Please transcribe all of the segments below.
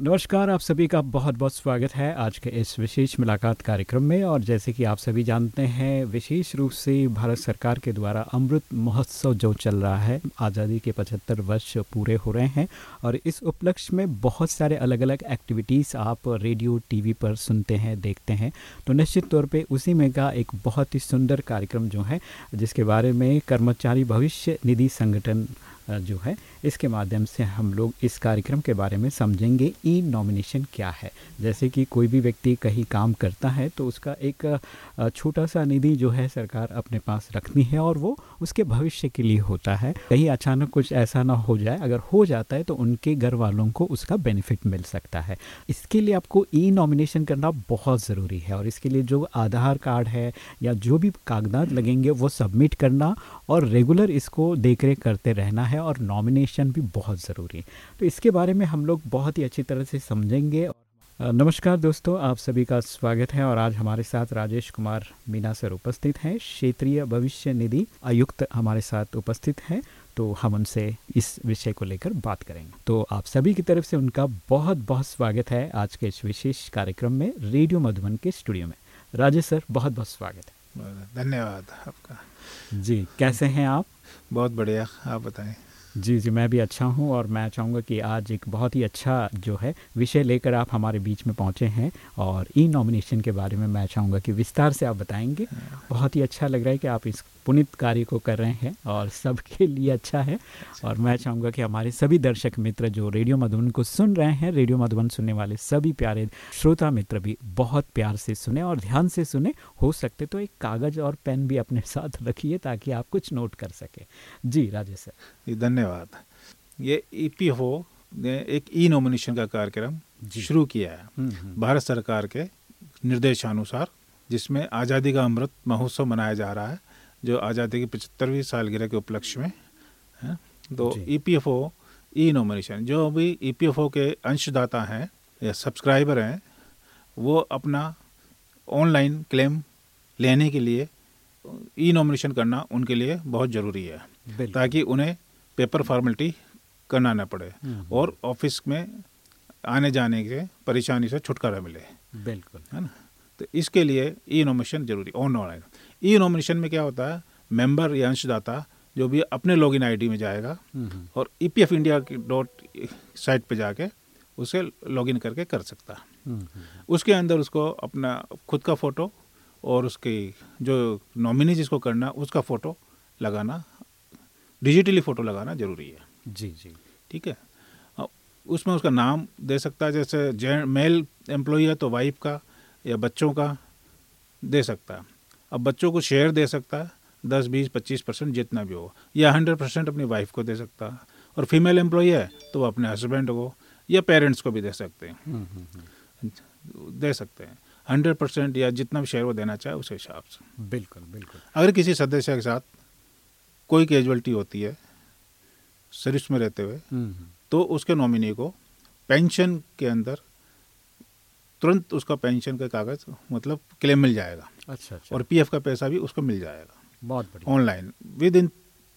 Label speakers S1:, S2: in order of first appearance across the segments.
S1: नमस्कार, आप सभी का बहुत बहुत स्वागत है आज के इस विशेष मुलाकात कार्यक्रम में। और जैसे कि आप सभी जानते हैं, विशेष रूप से भारत सरकार के द्वारा अमृत महोत्सव जो चल रहा है, आज़ादी के 75 वर्ष पूरे हो रहे हैं। और इस उपलक्ष्य में बहुत सारे अलग अलग एक्टिविटीज़ आप रेडियो, टीवी पर सुनते हैं, देखते हैं। तो निश्चित तौर पर उसी में का एक बहुत ही सुंदर कार्यक्रम जो है, जिसके बारे में कर्मचारी भविष्य निधि संगठन जो है, इसके माध्यम से हम लोग इस कार्यक्रम के बारे में समझेंगे ई नॉमिनेशन क्या है। जैसे कि कोई भी व्यक्ति कहीं काम करता है तो उसका एक छोटा सा निधि जो है सरकार अपने पास रखनी है और वो उसके भविष्य के लिए होता है। कहीं अचानक कुछ ऐसा ना हो जाए, अगर हो जाता है तो उनके घर वालों को उसका बेनिफिट मिल सकता है। इसके लिए आपको ई नॉमिनेशन करना बहुत ज़रूरी है और इसके लिए जो आधार कार्ड है या जो भी कागजात लगेंगे, वो सबमिट करना और रेगुलर इसको देख करते रहना है। और नॉमिनेशन भी बहुत ज़रूरी है। तो इसके बारे में हम लोग बहुत ही अच्छी तरह से समझेंगे नमस्कार दोस्तों आप सभी का स्वागत है और आज हमारे साथ राजेश कुमार मीना सर उपस्थित हैं क्षेत्रीय भविष्य निधि आयुक्त हमारे साथ उपस्थित हैं तो हम उनसे इस विषय को लेकर बात करेंगे। तो आप सभी की तरफ़ से उनका बहुत बहुत स्वागत है आज के इस विशेष कार्यक्रम में रेडियो मधुबन के स्टूडियो में। राजेश सर बहुत बहुत स्वागत
S2: है। धन्यवाद आपका।
S1: जी कैसे हैं आप?
S2: बहुत बढ़िया आप बताएँ।
S1: जी जी मैं भी अच्छा हूँ और मैं चाहूँगा कि आज एक बहुत ही अच्छा जो है विषय लेकर आप हमारे बीच में पहुँचे हैं और ई नॉमिनेशन के बारे में मैं चाहूँगा कि विस्तार से आप बताएँगे हाँ। बहुत ही अच्छा लग रहा है कि आप इस पुनित कार्य को कर रहे हैं और सबके लिए अच्छा है। अच्छा। और मैं चाहूँगा कि हमारे सभी दर्शक मित्र जो रेडियो मधुबन को सुन रहे हैं रेडियो मधुबन सुनने वाले सभी प्यारे श्रोता मित्र भी बहुत प्यार से सुने और ध्यान से सुने। हो सकते तो एक कागज़ और पेन भी अपने साथ रखिए ताकि आप कुछ नोट कर सकें। जी राजेश सर।
S2: धन्यवाद। ये ई पी हो ने एक ई नॉमिनेशन का कार्यक्रम शुरू किया है। हम्म, हम्म। भारत सरकार के निर्देशानुसार जिसमें आज़ादी का अमृत महोत्सव मनाया जा रहा है जो आज़ादी की पचहत्तरवीं सालगिरह के उपलक्ष्य में है? तो E P F O E nomination जो भी ई पी एफ़ ओ के अंशदाता हैं या सब्सक्राइबर हैं वो अपना ऑनलाइन क्लेम लेने के लिए ई नॉमिनेशन करना उनके लिए बहुत ज़रूरी है। ताकि उन्हें पेपर फॉर्मेलिटी करना न पड़े हम्म। और ऑफ़िस में आने जाने के परेशानी से छुटकारा मिले।
S1: बिल्कुल।
S2: है ना? तो इसके लिए ई नॉमिनेशन ज़रूरी ऑनलाइन ई नॉमिनेशन में क्या होता है? मेंबर या अंशदाता जो भी अपने लॉग लॉगिन आईडी में जाएगा और ई पी एफ़ इंडिया की डॉट साइट पे जाके उसे लॉगिन करके कर सकता है। उसके अंदर उसको अपना खुद का फ़ोटो और उसकी जो नॉमिनी जिसको करना उसका फ़ोटो लगाना डिजिटली फ़ोटो लगाना ज़रूरी है।
S1: जी जी।
S2: ठीक है? उसमें उसका नाम दे सकता है जैसे मेल एम्प्लॉई है तो वाइफ का या बच्चों का दे सकता है। अब बच्चों को शेयर दे सकता है दस बीस पच्चीस परसेंट जितना भी हो या हंड्रेड परसेंट अपनी वाइफ को दे सकता। है और फीमेल एम्प्लॉय है तो वो अपने हस्बैंड को या पेरेंट्स को भी दे सकते हैं। हम्म, हम्म, हम्म। दे सकते हैं। हंड्रेड परसेंट या जितना भी शेयर वो देना चाहे उस हिसाब से।
S1: बिल्कुल बिल्कुल।
S2: अगर किसी सदस्य के साथ कोई कैजुअलिटी होती है सर्विस में रहते हुए तो उसके नॉमिनी को पेंशन के अंदर तुरंत उसका पेंशन का कागज़ मतलब क्लेम मिल जाएगा।
S1: अच्छा, अच्छा।
S2: और पीएफ का पैसा भी उसको मिल जाएगा।
S1: बहुत बढ़िया।
S2: Online within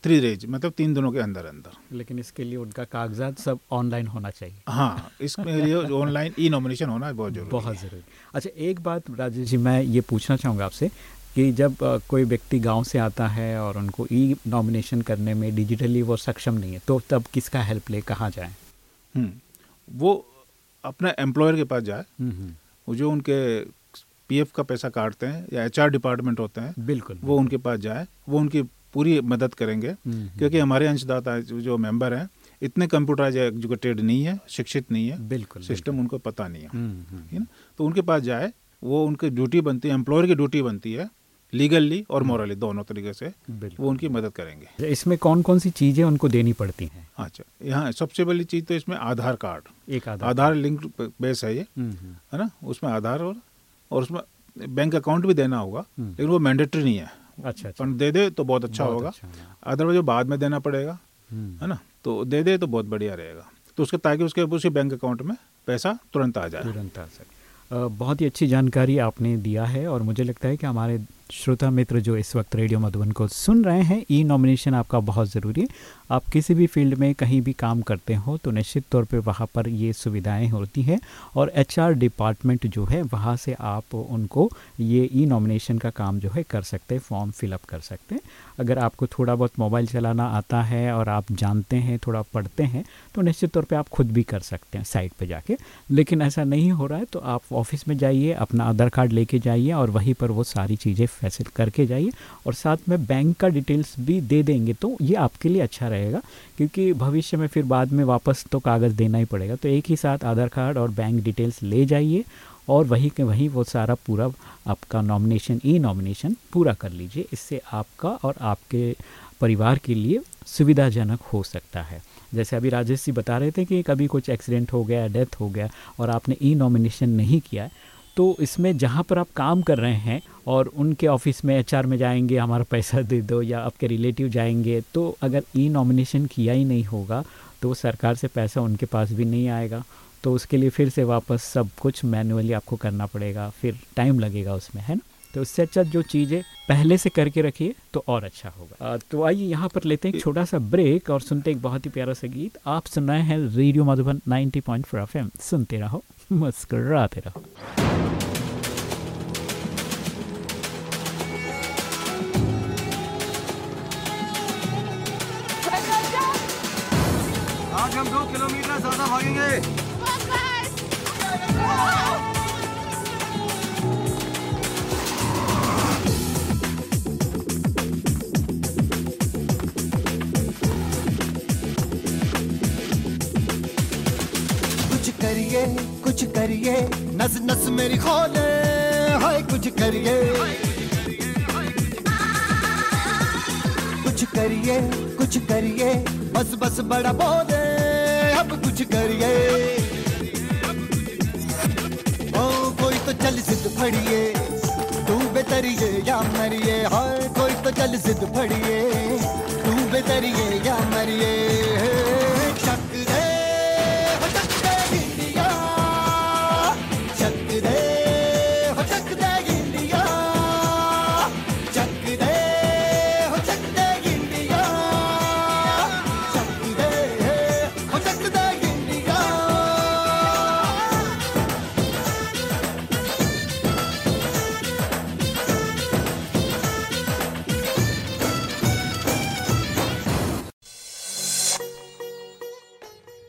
S2: three days मतलब तीन दिनों के अंदर अंदर।
S1: लेकिन इसके लिए उनका कागजात सब ऑनलाइन होना चाहिए।
S2: हाँ इसके लिए ऑनलाइन ई नॉमिनेशन होना बहुत ज़रूरी
S1: बहुत ज़रूरी। अच्छा एक बात राजेश जी मैं ये पूछना चाहूँगा आपसे कि जब कोई व्यक्ति गाँव से आता है और उनको ई नॉमिनेशन करने में डिजिटली वो सक्षम नहीं है तो तब किसका हेल्प ले कहाँ जाए?
S2: हम्म, वो अपने एम्प्लॉयर के पास जाए हम्म, हम्म। वो जो उनके पीएफ का पैसा काटते हैं या एचआर डिपार्टमेंट होते हैं
S1: बिल्कुल
S2: वो उनके पास जाए वो उनकी पूरी मदद करेंगे। क्योंकि हमारे अंशदाता जो मेंबर हैं इतने कंप्यूटराइज एजुकेटेड नहीं है शिक्षित नहीं है
S1: बिल्कुल
S2: सिस्टम उनको पता नहीं है। तो उनके पास जाए वो उनकी ड्यूटी बनती है एम्प्लॉयर की ड्यूटी बनती है लीगली और मॉरली हम्म। दोनों तरीके से वो उनकी मदद करेंगे।
S1: इसमें कौन कौन सी चीज़ें उनको देनी पड़ती हैं?
S2: अच्छा यहाँ सबसे बड़ी चीज़ तो इसमें आधार कार्ड।
S1: एक आधार,
S2: आधार लिंक बेस है ये हम्म, हम्म। है ना? उसमें आधार और और उसमें बैंक अकाउंट भी देना होगा लेकिन वो मैंडेटरी नहीं है।
S1: अच्छा,
S2: अच्छा। दे दे तो बहुत अच्छा होगा। अच्छा, अदरवाइज़ वो बाद में देना पड़ेगा है ना? तो दे दे तो बहुत बढ़िया रहेगा। तो उसके ताकि उसके उसी बैंक अकाउंट में पैसा तुरंत आ जाए।
S1: तुरंत आ सके बहुत ही अच्छी जानकारी आपने दिया है और मुझे लगता है कि हमारे श्रोता मित्र जो इस वक्त रेडियो मधुबन को सुन रहे हैं, ई नॉमिनेशन आपका बहुत ज़रूरी है। आप किसी भी फ़ील्ड में कहीं भी काम करते हो तो निश्चित तौर पे वहाँ पर ये सुविधाएँ होती हैं और एचआर डिपार्टमेंट जो है, वहाँ से आप उनको ये ई नॉमिनेशन का काम जो है कर सकते हैं फॉर्म फिलअप कर सकते हैं। अगर आपको थोड़ा बहुत मोबाइल चलाना आता है और आप जानते हैं, थोड़ा पढ़ते हैं तो निश्चित तौर पर आप खुद भी कर सकते हैं साइट पर जाके। लेकिन ऐसा नहीं हो रहा है तो आप ऑफ़िस में जाइए, अपना आधार कार्ड लेके जाइए और वहीं पर वो सारी चीज़ें फैसिल करके जाइए और साथ में बैंक का डिटेल्स भी दे देंगे तो ये आपके लिए अच्छा रहेगा क्योंकि भविष्य में फिर बाद में वापस तो कागज़ देना ही पड़ेगा। तो एक ही साथ आधार कार्ड और बैंक डिटेल्स ले जाइए और वहीं के वहीं वो सारा पूरा आपका नॉमिनेशन ई नॉमिनेशन पूरा कर लीजिए। इससे आपका और आपके परिवार के लिए सुविधाजनक हो सकता है। जैसे अभी राजेश जी बता रहे थे कि कभी कुछ एक्सीडेंट हो गया डेथ हो गया और आपने ई नॉमिनेशन नहीं किया तो इसमें जहाँ पर आप काम कर रहे हैं और उनके ऑफ़िस में एचआर में जाएँगे, हमारा पैसा दे दो या आपके रिलेटिव जाएँगे तो अगर ई नॉमिनेशन किया ही नहीं होगा तो सरकार से पैसा उनके पास भी नहीं आएगा। तो उसके लिए फिर से वापस सब कुछ मैनुअली आपको करना पड़ेगा, फिर टाइम लगेगा उसमें, है ना? तो उससे अच्छा जो चीज़ें पहले से करके रखिए तो और अच्छा होगा। तो आइए यहाँ पर लेते हैं एक छोटा सा ब्रेक और सुनते एक बहुत ही प्यारा सा गीत। आप सुन रहे हैं रेडियो मधुबन 90.4 पॉइंट सुनते रहो, मुस्कराते रहो।
S3: हम दो किलोमीटर ज़्यादा भागेंगे।
S4: करिए, कुछ करिए, नस नस मेरी खोले। हाय, कुछ करिए। कुछ करिए कुछ करिए, बस बस बड़ा बोले। अब कुछ करिए। ओ, कोई तो चल सिद्ध फड़िए। तू बेतरिए या मरिए। हाय, कोई तो चल सिद्ध फड़िए। तू बेतरिए या मरिए।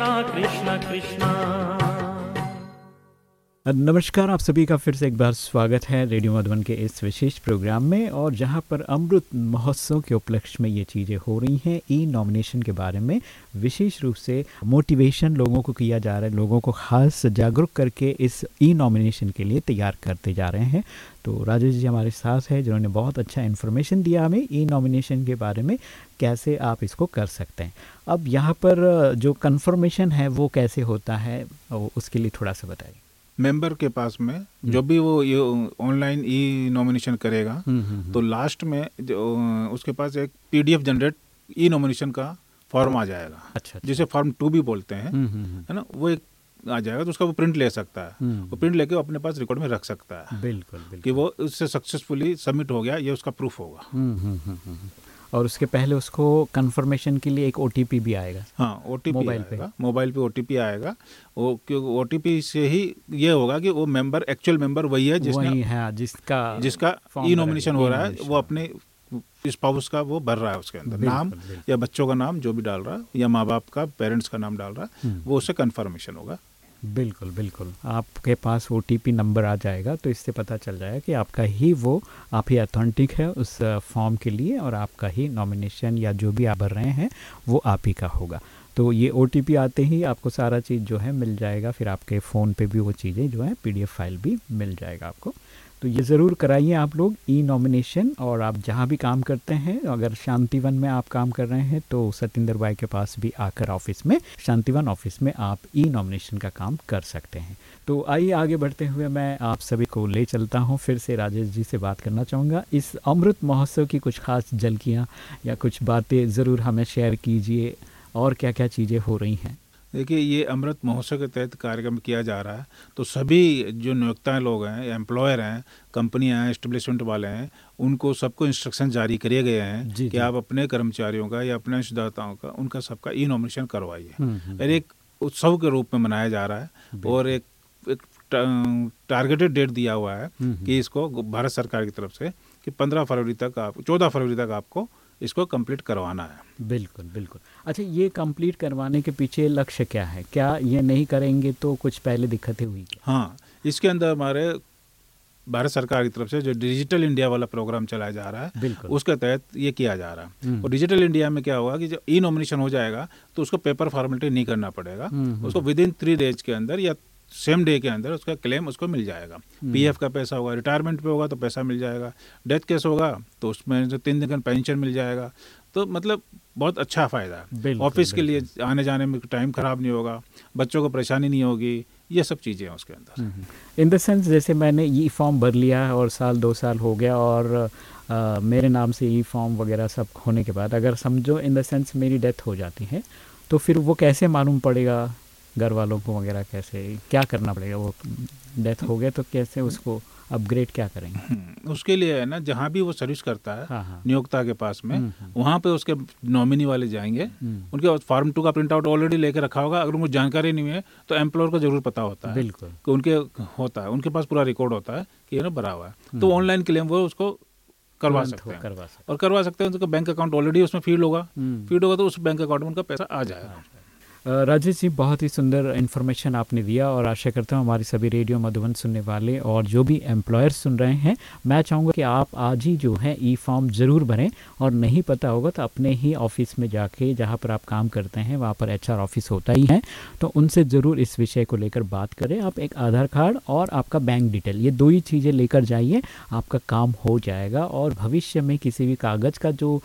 S5: कृष्णा कृष्ण
S1: नमस्कार, आप सभी का फिर से एक बार स्वागत है रेडियो मधुबन के इस विशेष प्रोग्राम में और जहाँ पर अमृत महोत्सव के उपलक्ष्य में ये चीज़ें हो रही हैं ई नॉमिनेशन के बारे में विशेष रूप से मोटिवेशन लोगों को किया जा रहा है, लोगों को खास जागरूक करके इस ई नॉमिनेशन के लिए तैयार करते जा रहे हैं। तो राजेश जी हमारे साथ हैं, जिन्होंने बहुत अच्छा इन्फॉर्मेशन दिया हमें ई नॉमिनेशन के बारे में, कैसे आप इसको कर सकते हैं। अब यहाँ पर जो कन्फर्मेशन है, वो कैसे होता है उसके लिए थोड़ा सा बताइए।
S2: मेंबर के पास में हम्म। जब भी वो ये ऑनलाइन ई नॉमिनेशन करेगा हम्म, हम्म, तो लास्ट में जो उसके पास एक पीडीएफ जनरेट ई नॉमिनेशन का फॉर्म आ जाएगा। अच्छा, अच्छा। जिसे फॉर्म टू भी बोलते हैं है ना? वो एक आ जाएगा तो उसका वो प्रिंट ले सकता है। वो प्रिंट लेके अपने पास रिकॉर्ड में रख सकता है। बिल्कुल, बिल्कुल। कि वो उससे सक्सेसफुली सबमिट हो गया ये उसका प्रूफ होगा।
S1: और उसके पहले उसको कंफर्मेशन के लिए एक ओटीपी भी आएगा।
S2: हाँ ओ मोबाइल पे। मोबाइल पे ओटीपी आएगा। वो क्योंकि ओ से ही ये होगा कि वो मेंबर एक्चुअल मेंबर वही है जिसने वही
S1: है जिसका
S2: जिसका ई नॉमिनेशन हो रहा है वो अपने स्पाउस का वो भर रहा है उसके अंदर। नाम या बच्चों का नाम जो भी डाल रहा है या माँ बाप का पेरेंट्स का नाम डाल रहा है हम्म। वो उससे कन्फर्मेशन होगा।
S1: बिल्कुल बिल्कुल। आपके पास ओटीपी नंबर आ जाएगा तो इससे पता चल जाएगा कि आपका ही वो, आप ही अथेंटिक है उस फॉर्म के लिए और आपका ही नॉमिनेशन या जो भी आप भर रहे हैं, वो आप ही का होगा। तो ये ओटीपी आते ही आपको सारा चीज़ जो है मिल जाएगा, फिर आपके फ़ोन पे भी वो चीज़ें जो है पीडीएफ फ़ाइल भी मिल जाएगा आपको। तो ये ज़रूर कराइए आप लोग ई नॉमिनेशन और आप जहाँ भी काम करते हैं, अगर शांतिवन में आप काम कर रहे हैं तो सत्येंद्र भाई के पास भी आकर ऑफ़िस में, शांतिवन ऑफ़िस में आप ई नॉमिनेशन का काम कर सकते हैं। तो आइए आगे बढ़ते हुए मैं आप सभी को ले चलता हूँ, फिर से राजेश जी से बात करना चाहूँगा। इस अमृत महोत्सव की कुछ खास झलकियाँ या कुछ बातें ज़रूर हमें शेयर कीजिए और क्या क्या चीज़ें हो रही हैं।
S2: देखिए ये अमृत महोत्सव के तहत कार्यक्रम किया जा रहा है। तो सभी जो नियोक्ता लोग हैं एम्प्लॉयर हैं कंपनियाँ हैं एस्टेब्लिशमेंट वाले हैं उनको सबको इंस्ट्रक्शन जारी करे गए हैं कि आप अपने कर्मचारियों का या अपने अंशदाताओं का उनका सबका ई नॉमिनेशन करवाइए। हम्म, हम्म, और एक उत्सव के रूप में मनाया जा रहा है और एक, एक टारगेटेड डेट दिया हुआ है हम्म, कि इसको भारत सरकार की तरफ़ से कि पंद्रह फरवरी तक आप चौदह फरवरी तक आपको इसको कंप्लीट करवाना है।
S1: बिल्कुल बिल्कुल। अच्छा ये कंप्लीट करवाने के पीछे लक्ष्य क्या है? क्या ये नहीं करेंगे तो कुछ पहले दिक्कतें हुई
S2: हाँ इसके अंदर हमारे भारत सरकार की तरफ़ से जो डिजिटल इंडिया वाला प्रोग्राम चलाया जा रहा है उसके तहत ये किया जा रहा है। हम्म। और डिजिटल इंडिया में क्या होगा कि जब ई नॉमिनेशन हो जाएगा तो उसको पेपर फॉर्मेलिटी नहीं करना पड़ेगा। हम्म, हम्म, उसको विद इन थ्री डेज़ के अंदर या सेम डे के अंदर उसका क्लेम उसको मिल जाएगा। पीएफ का पैसा होगा रिटायरमेंट पे होगा तो पैसा मिल जाएगा। डेथ केस होगा तो उसमें जो तीन दिन का पेंशन मिल जाएगा। तो मतलब बहुत अच्छा फ़ायदा है। ऑफ़िस के लिए आने जाने में टाइम ख़राब नहीं होगा बच्चों को परेशानी नहीं होगी ये सब चीज़ें हैं उसके अंदर।
S1: इन द सेंस जैसे मैंने ई फॉर्म भर लिया और साल दो साल हो गया और आ, मेरे नाम से ई फॉर्म वगैरह सब होने के बाद अगर समझो इन द सेंस मेरी डेथ हो जाती है तो फिर वो कैसे मालूम पड़ेगा? घर वालों को वगैरह कैसे क्या करना पड़ेगा? वो डेथ हो गया तो कैसे उसको अपग्रेड क्या करेंगे?
S2: हम्म, उसके लिए है ना जहाँ भी वो सर्विस करता है हाँ हाँ। नियोक्ता के पास में हम्म, हम्म। वहाँ पे उसके नॉमिनी वाले जाएँगे। उनके फॉर्म टू का प्रिंट आउट ऑलरेडी लेके रखा होगा। अगर उनको जानकारी नहीं है तो एम्प्लॉयर को ज़रूर पता होता है बिल्कुल। कि उनके होता है। उनके पास पूरा रिकॉर्ड होता है कि ये ना भरा हुआ है। तो ऑनलाइन क्लेम वो उसको करवा सकते हैं। करवा सकते और करवा सकते हैं उनका बैंक अकाउंट ऑलरेडी उसमें फ़ीड होगा। फ़ीड होगा तो उस बैंक अकाउंट में उनका पैसा आ जाएगा।
S1: राजेश जी, बहुत ही सुंदर इन्फॉर्मेशन आपने दिया और आशा करता हूँ हमारे सभी रेडियो मधुबन सुनने वाले और जो भी एम्प्लॉयर्स सुन रहे हैं, मैं चाहूँगा कि आप आज ही जो है ई फॉर्म ज़रूर भरें और नहीं पता होगा तो अपने ही ऑफ़िस में जाके जहाँ पर आप काम करते हैं, वहाँ पर एचआर ऑफ़िस होता ही है तो उनसे ज़रूर इस विषय को लेकर बात करें। आप एक आधार कार्ड और आपका बैंक डिटेल ये दो ही चीज़ें लेकर जाइए, आपका काम हो जाएगा और भविष्य में किसी भी कागज़ का जो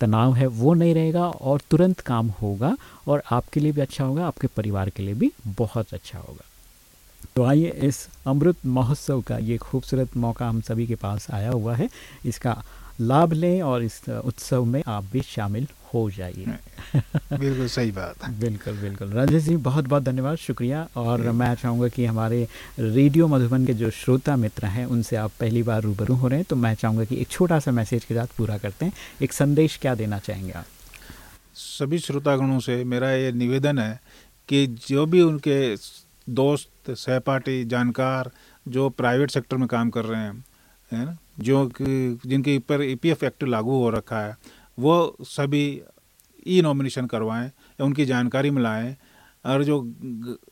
S1: तनाव है, वो नहीं रहेगा और तुरंत काम होगा और आपके लिए भी अच्छा होगा, आपके परिवार के लिए भी बहुत अच्छा होगा। तो आइए इस अमृत महोत्सव का ये खूबसूरत मौका हम सभी के पास आया हुआ है। इसका लाभ लें और इस उत्सव में आप भी शामिल हो जाइए।
S2: बिल्कुल सही बात है।
S1: बिल्कुल बिल्कुल। राजेश जी बहुत बहुत धन्यवाद शुक्रिया। और मैं चाहूँगा कि हमारे रेडियो मधुबन के जो श्रोता मित्र हैं उनसे आप पहली बार रूबरू हो रहे हैं तो मैं चाहूँगा कि एक छोटा सा मैसेज के साथ पूरा करते हैं। एक संदेश क्या देना चाहेंगे आप?
S2: सभी श्रोतागणों से मेरा ये निवेदन है कि जो भी उनके दोस्त सहपाठी जानकार जो प्राइवेट सेक्टर में काम कर रहे हैं है ना? जो कि, जिनके ऊपर ई पी एफ़ एक्ट लागू हो रखा है, वो सभी ई नॉमिनेशन करवाएँ, उनकी जानकारी मिलाएँ, और जो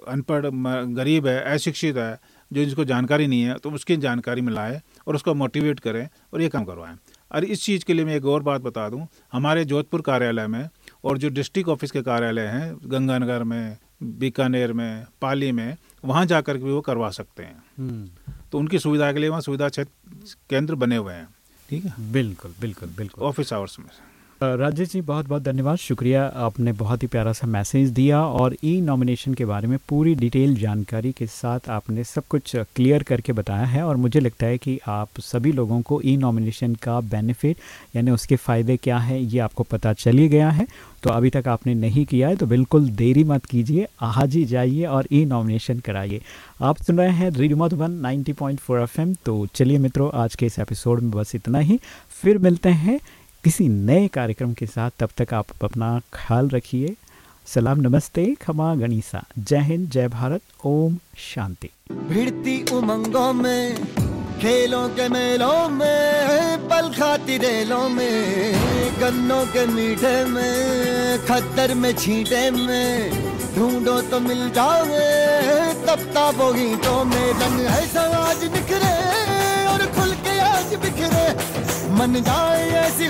S2: अनपढ़ गरीब है, अशिक्षित है, जो जिसको जानकारी नहीं है तो उसकी जानकारी मिलाएँ और उसको मोटिवेट करें और ये काम करवाएँ। और इस चीज़ के लिए मैं एक और बात बता दूँ, हमारे जोधपुर कार्यालय में और जो डिस्ट्रिक्ट ऑफ़िस के कार्यालय हैं, गंगानगर में बीकानेर में पाली में वहाँ जाकर के भी वो करवा सकते हैं। हम्म। तो उनकी सुविधा के लिए वहाँ सुविधा क्षेत्र केंद्र बने हुए हैं। ठीक है?
S1: बिल्कुल बिल्कुल बिल्कुल।
S2: ऑफ़िस आवर्स में।
S1: राजेश जी बहुत बहुत धन्यवाद। शुक्रिया, आपने बहुत ही प्यारा सा मैसेज दिया और ई नॉमिनेशन के बारे में पूरी डिटेल जानकारी के साथ आपने सब कुछ क्लियर करके बताया है और मुझे लगता है कि आप सभी लोगों को ई नॉमिनेशन का बेनिफिट, यानी उसके फ़ायदे क्या है, ये आपको पता चल ही गया है। तो अभी तक आपने नहीं किया है तो बिल्कुल देरी मत कीजिए, आज ही जाइए और ई नॉमिनेशन कराइए। आप सुन रहे हैं रेडियो मधुबन 90.4 एफएम। तो चलिए मित्रों, आज के इस एपिसोड में बस इतना ही। फिर मिलते हैं किसी नए कार्यक्रम के साथ, तब तक आप अपना ख्याल रखिए। सलाम, नमस्ते, खमा गणिसा। जय हिंद, जय भारत, ओम शांति।
S4: भिड़ती उमंगों में, खेलों के मेलों में, पल खाती रेलों में, गन्नों के मीठे में खतर में छींटे में, ढूंढो तो मिल जाओगे तब ताबो गीतों में, रंग ऐसा आज निखरे और खुल के आज बिखरे, मन जाए ऐसी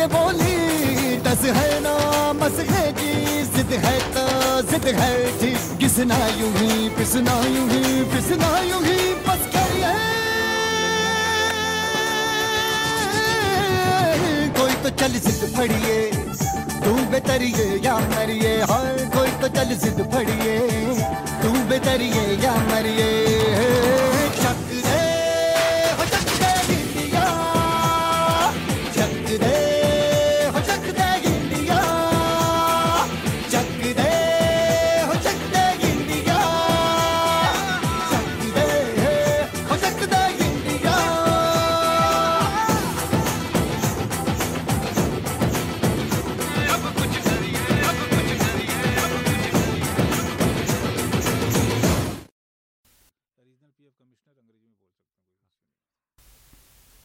S4: के बोली टस है ना, मस है जी, जिद है तो जिद है जी। किसना यूँ ही पिसना यूँ ही पिसना यूँ ही, बस करिए कोई तो चल जिद फड़िए, तू बेतरिए या मरिए हाय कोई तो चल जिद फड़िए, तू बेतरिए या मरिए।